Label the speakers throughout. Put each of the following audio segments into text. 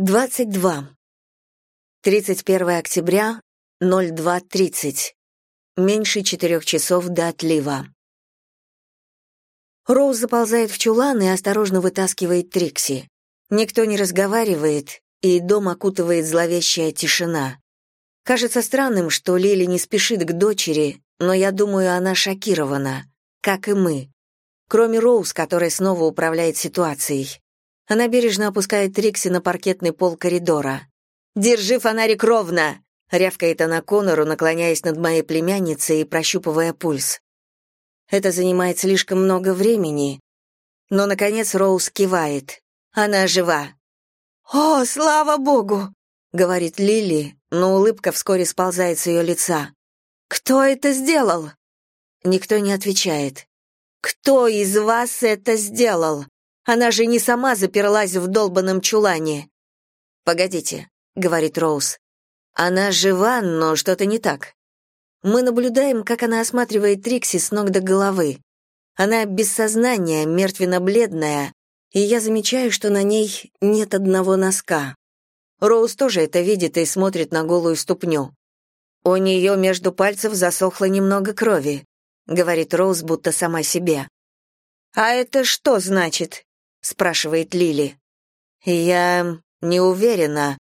Speaker 1: 22. 31 октября, 02.30. Меньше четырех часов до отлива. Роуз заползает в чулан и осторожно вытаскивает Трикси. Никто не разговаривает, и дом окутывает зловещая тишина. Кажется странным, что Лили не спешит к дочери, но я думаю, она шокирована, как и мы. Кроме Роуз, которая снова управляет ситуацией. Она бережно опускает Трикси на паркетный пол коридора. «Держи фонарик ровно!» — рявкает она Конору, наклоняясь над моей племянницей и прощупывая пульс. Это занимает слишком много времени, но, наконец, Роуз кивает. Она жива. «О, слава богу!» — говорит Лили, но улыбка вскоре сползает с ее лица. «Кто это сделал?» Никто не отвечает. «Кто из вас это сделал?» Она же не сама заперлась в долбанном чулане. Погодите, говорит Роуз. Она жива, но что-то не так. Мы наблюдаем, как она осматривает Трикси с ног до головы. Она без сознания, мертвенно-бледная, и я замечаю, что на ней нет одного носка. Роуз тоже это видит и смотрит на голую ступню. У нее между пальцев засохло немного крови, говорит Роуз будто сама себе. А это что значит? Спрашивает Лили. Я не уверена.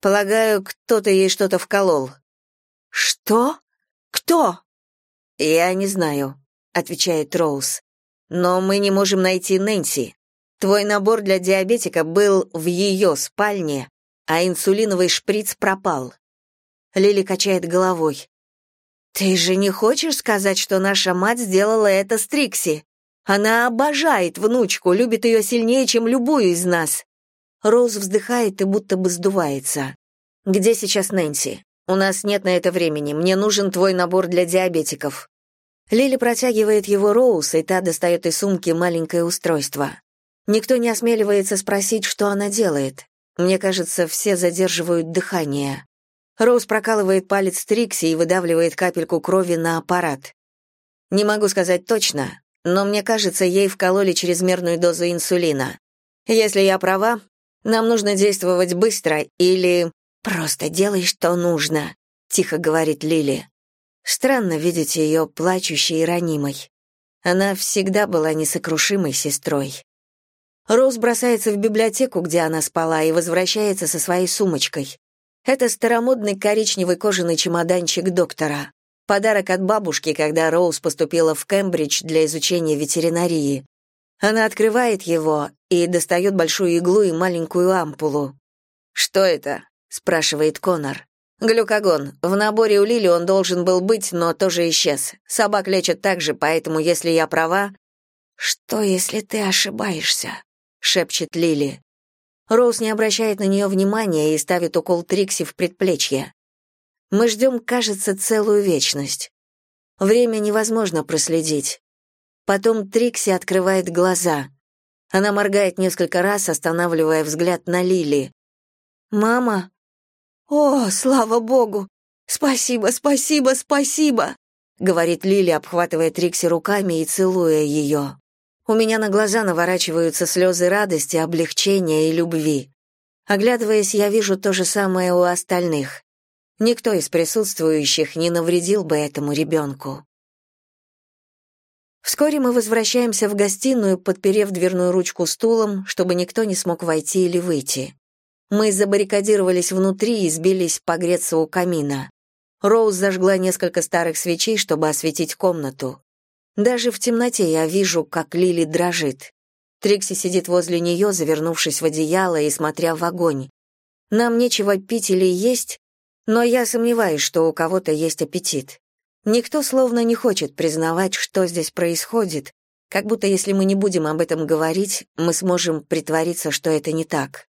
Speaker 1: Полагаю, кто-то ей что-то вколол. Что? Кто? Я не знаю, отвечает Роуз. Но мы не можем найти Нэнси. Твой набор для диабетика был в ее спальне, а инсулиновый шприц пропал. Лили качает головой. Ты же не хочешь сказать, что наша мать сделала это с Трикси? Она обожает внучку, любит ее сильнее, чем любую из нас. Роуз вздыхает и будто бы сдувается. Где сейчас Нэнси? У нас нет на это времени. Мне нужен твой набор для диабетиков. Лили протягивает его Роуз, и та достает из сумки маленькое устройство. Никто не осмеливается спросить, что она делает. Мне кажется, все задерживают дыхание. Роуз прокалывает палец Трикси и выдавливает капельку крови на аппарат. Не могу сказать точно, но мне кажется, ей вкололи чрезмерную дозу инсулина. Если я права, нам нужно действовать быстро или просто делай, что нужно, тихо говорит Лили. Странно видеть ее плачущей и ранимой. Она всегда была несокрушимой сестрой. Роуз бросается в библиотеку, где она спала, и возвращается со своей сумочкой. Это старомодный коричневый кожаный чемоданчик доктора. Подарок от бабушки, когда Роуз поступила в Кембридж для изучения ветеринарии. Она открывает его и достает большую иглу и маленькую ампулу. «Что это?» — спрашивает Конор. «Глюкогон. В наборе у Лили он должен был быть, но тоже исчез. Собак лечат так же, поэтому, если я права...» «Что, если ты ошибаешься?» — шепчет Лили. Роуз не обращает на нее внимания и ставит укол Трикси в предплечье. Мы ждем, кажется, целую вечность. Время невозможно проследить. Потом Трикси открывает глаза. Она моргает несколько раз, останавливая взгляд на Лили. «Мама?» «О, слава богу! Спасибо, спасибо, спасибо!» говорит Лили, обхватывая Трикси руками и целуя ее. У меня на глаза наворачиваются слезы радости, облегчения и любви. Оглядываясь, я вижу то же самое у остальных. Никто из присутствующих не навредил бы этому ребенку. Вскоре мы возвращаемся в гостиную, подперев дверную ручку стулом, чтобы никто не смог войти или выйти. Мы забаррикадировались внутри и сбились погреться у камина. Роуз зажгла несколько старых свечей, чтобы осветить комнату. Даже в темноте я вижу, как Лили дрожит. Трикси сидит возле нее, завернувшись в одеяло и смотря в огонь. Нам нечего пить или есть, но я сомневаюсь, что у кого-то есть аппетит. Никто словно не хочет признавать, что здесь происходит, как будто если мы не будем об этом говорить, мы сможем притвориться, что это не так.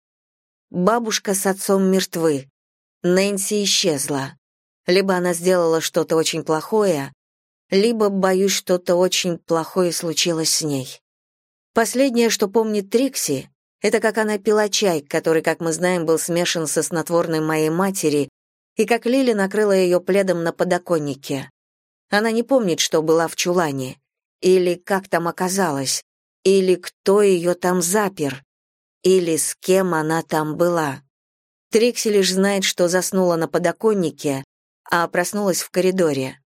Speaker 1: Бабушка с отцом мертвы. Нэнси исчезла. Либо она сделала что-то очень плохое, либо, боюсь, что-то очень плохое случилось с ней. Последнее, что помнит Трикси, это как она пила чай, который, как мы знаем, был смешан со снотворным моей матери, и как Лили накрыла ее пледом на подоконнике. Она не помнит, что была в чулане, или как там оказалась, или кто ее там запер, или с кем она там была. Трикси лишь знает, что заснула на подоконнике, а проснулась в коридоре.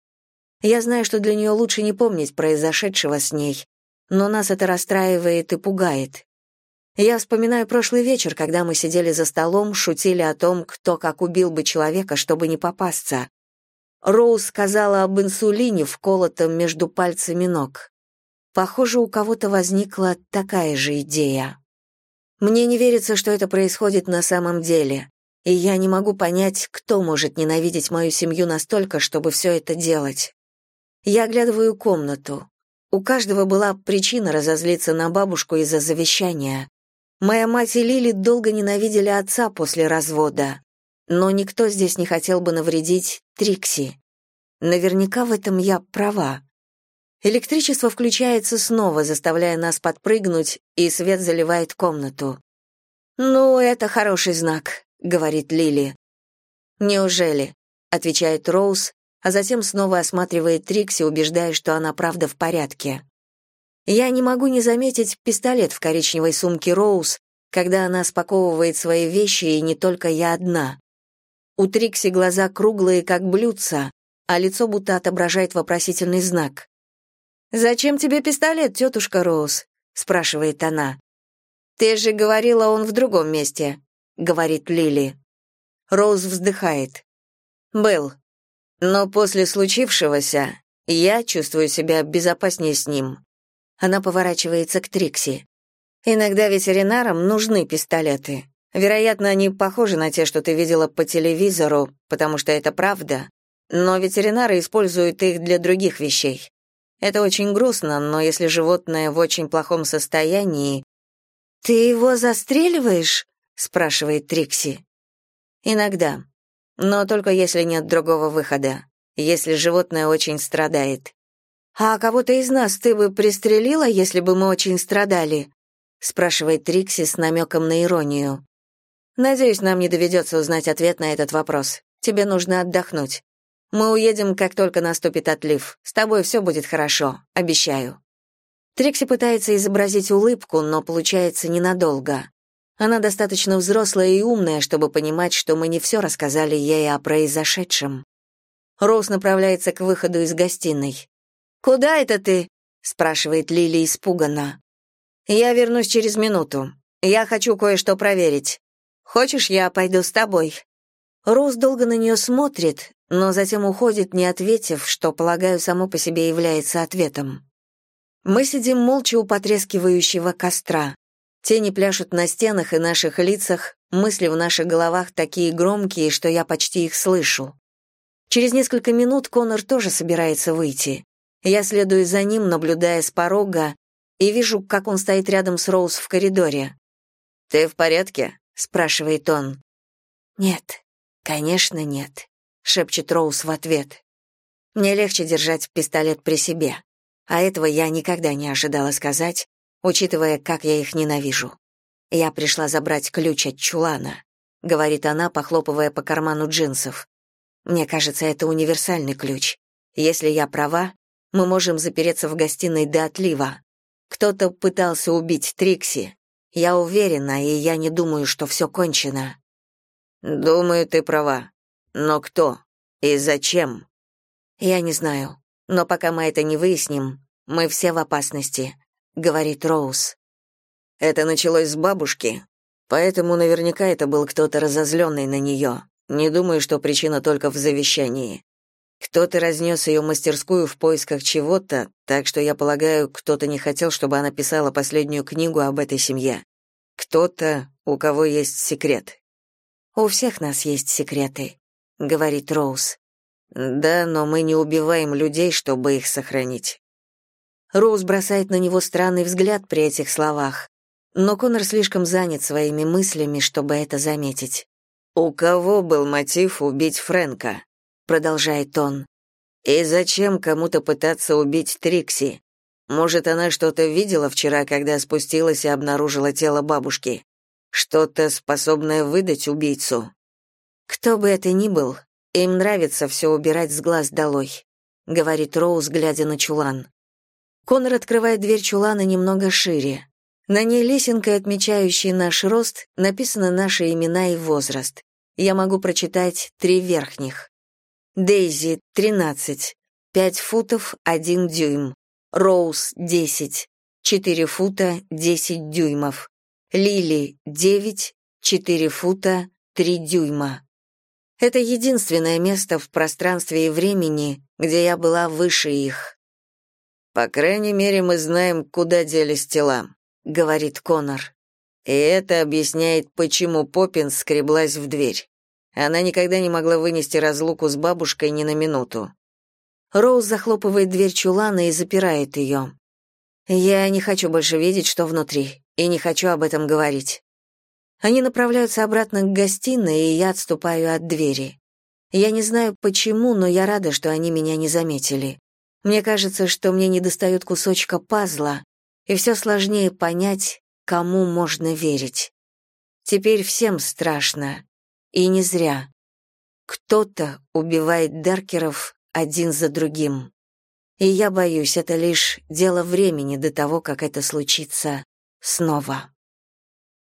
Speaker 1: Я знаю, что для нее лучше не помнить произошедшего с ней, но нас это расстраивает и пугает. Я вспоминаю прошлый вечер, когда мы сидели за столом, шутили о том, кто как убил бы человека, чтобы не попасться. Роуз сказала об инсулине, вколотом между пальцами ног. Похоже, у кого-то возникла такая же идея. Мне не верится, что это происходит на самом деле, и я не могу понять, кто может ненавидеть мою семью настолько, чтобы все это делать. Я оглядываю комнату. У каждого была причина разозлиться на бабушку из-за завещания. Моя мать и Лили долго ненавидели отца после развода, но никто здесь не хотел бы навредить Трикси. Наверняка в этом я права. Электричество включается снова, заставляя нас подпрыгнуть, и свет заливает комнату. «Ну, это хороший знак», — говорит Лили. «Неужели?» — отвечает Роуз, а затем снова осматривает Трикси, убеждая, что она правда в порядке. Я не могу не заметить пистолет в коричневой сумке Роуз, когда она спаковывает свои вещи, и не только я одна. У Трикси глаза круглые, как блюдца, а лицо будто отображает вопросительный знак. «Зачем тебе пистолет, тетушка Роуз?» — спрашивает она. «Ты же говорила, он в другом месте», — говорит Лили. Роуз вздыхает. «Был. Но после случившегося я чувствую себя безопаснее с ним. Она поворачивается к Трикси. Иногда ветеринарам нужны пистолеты. Вероятно, они похожи на те, что ты видела по телевизору, потому что это правда. Но ветеринары используют их для других вещей. Это очень грустно, но если животное в очень плохом состоянии... «Ты его застреливаешь?» — спрашивает Трикси. «Иногда. Но только если нет другого выхода. Если животное очень страдает. «А кого-то из нас ты бы пристрелила, если бы мы очень страдали?» — спрашивает Трикси с намеком на иронию. «Надеюсь, нам не доведется узнать ответ на этот вопрос. Тебе нужно отдохнуть. Мы уедем, как только наступит отлив. С тобой все будет хорошо, обещаю». Трикси пытается изобразить улыбку, но получается ненадолго. Она достаточно взрослая и умная, чтобы понимать, что мы не все рассказали ей о произошедшем. Роуз направляется к выходу из гостиной. «Куда это ты?» — спрашивает Лили испуганно. «Я вернусь через минуту. Я хочу кое-что проверить. Хочешь, я пойду с тобой?» Роуз долго на нее смотрит, но затем уходит, не ответив, что, полагаю, само по себе является ответом. Мы сидим молча у потрескивающего костра. Тени пляшут на стенах и наших лицах, мысли в наших головах такие громкие, что я почти их слышу. Через несколько минут Конор тоже собирается выйти. Я следую за ним, наблюдая с порога, и вижу, как он стоит рядом с Роуз в коридоре. «Ты в порядке?» — спрашивает он. «Нет, конечно, нет», — шепчет Роуз в ответ. «Мне легче держать пистолет при себе, а этого я никогда не ожидала сказать, учитывая, как я их ненавижу. Я пришла забрать ключ от чулана», — говорит она, похлопывая по карману джинсов. «Мне кажется, это универсальный ключ. Если я права, мы можем запереться в гостиной до отлива. Кто-то пытался убить Трикси. Я уверена, и я не думаю, что все кончено. Думаю, ты права. Но кто? И зачем? Я не знаю. Но пока мы это не выясним, мы все в опасности, говорит Роуз. Это началось с бабушки, поэтому наверняка это был кто-то разозленный на нее. Не думаю, что причина только в завещании. Кто-то разнес ее мастерскую в поисках чего-то, так что я полагаю, кто-то не хотел, чтобы она писала последнюю книгу об этой семье. Кто-то, у кого есть секрет. У всех нас есть секреты, говорит Роуз. Да, но мы не убиваем людей, чтобы их сохранить. Роуз бросает на него странный взгляд при этих словах, но Конор слишком занят своими мыслями, чтобы это заметить. У кого был мотив убить Фрэнка? Продолжает он. И зачем кому-то пытаться убить Трикси? Может, она что-то видела вчера, когда спустилась и обнаружила тело бабушки? Что-то способное выдать убийцу? Кто бы это ни был, им нравится все убирать с глаз долой, говорит Роуз, глядя на чулан. Конор открывает дверь чулана немного шире. На ней лесенкой, отмечающей наш рост, написаны наши имена и возраст. я могу прочитать три верхних. Дейзи — 13, 5 футов 1 дюйм. Роуз — 10, 4 фута 10 дюймов. Лили — 9, 4 фута 3 дюйма. Это единственное место в пространстве и времени, где я была выше их. По крайней мере, мы знаем, куда делись тела, говорит Конор. И это объясняет, почему Поппинс скреблась в дверь. Она никогда не могла вынести разлуку с бабушкой ни на минуту. Роуз захлопывает дверь чулана и запирает ее. Я не хочу больше видеть, что внутри, и не хочу об этом говорить. Они направляются обратно к гостиной, и я отступаю от двери. Я не знаю почему, но я рада, что они меня не заметили. Мне кажется, что мне недостает кусочка пазла, и все сложнее понять, кому можно верить. Теперь всем страшно. И не зря. Кто-то убивает Деркеров один за другим. И я боюсь, это лишь дело времени до того, как это случится снова.